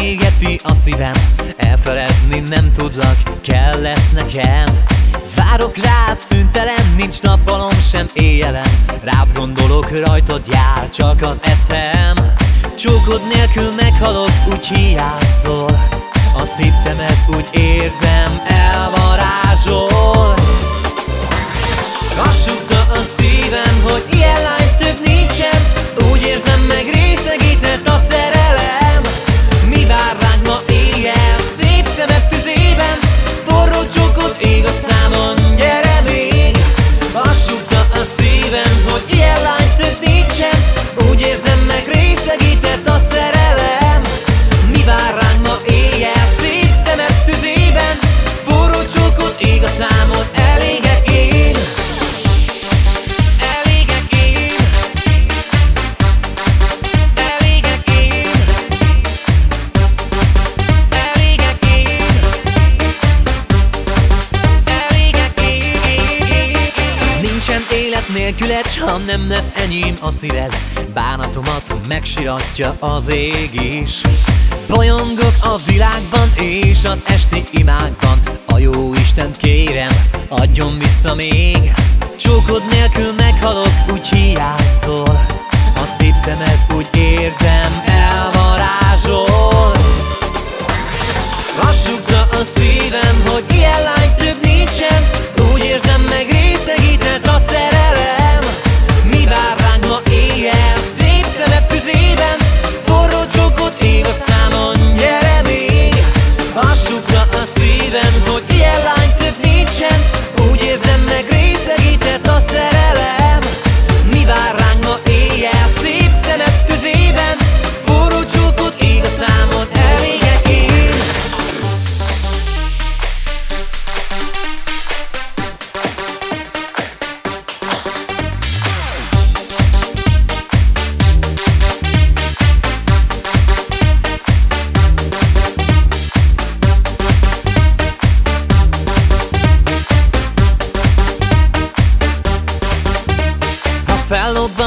Elégeti a szívem. Elfeledni nem tudlak Kell lesz nekem. Várok rád szüntelen Nincs nappalom sem éjjelen Rád gondolok rajtad jár Csak az eszem. Csókod nélkül meghalok Úgy hiányzol. A szép szemed úgy érzem Elvarázsol. Kassukta a szívem élet nélküled, s ha nem lesz enyém a szíved. Bánatomat megsiratja az ég is. Bolyongok a világban és az esti imákban A jó Istent kérem, adjon vissza még. Csókod nélkül meghalok, úgy hiányzol A szép szemed úgy érzem,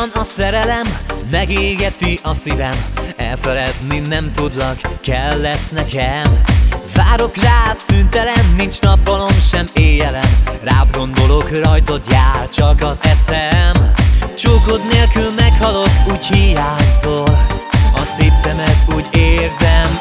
fellobban a szerelem, megégeti a szívem. Elfeledni nem tudlak, kell lesz nekem. Várok rád szüntelen, nincs nappalom sem éjjelen Rád gondolok, rajtad jár csak az eszem. Csókod nélkül meghalok, úgy hiányzol. A szép szemed úgy érzem,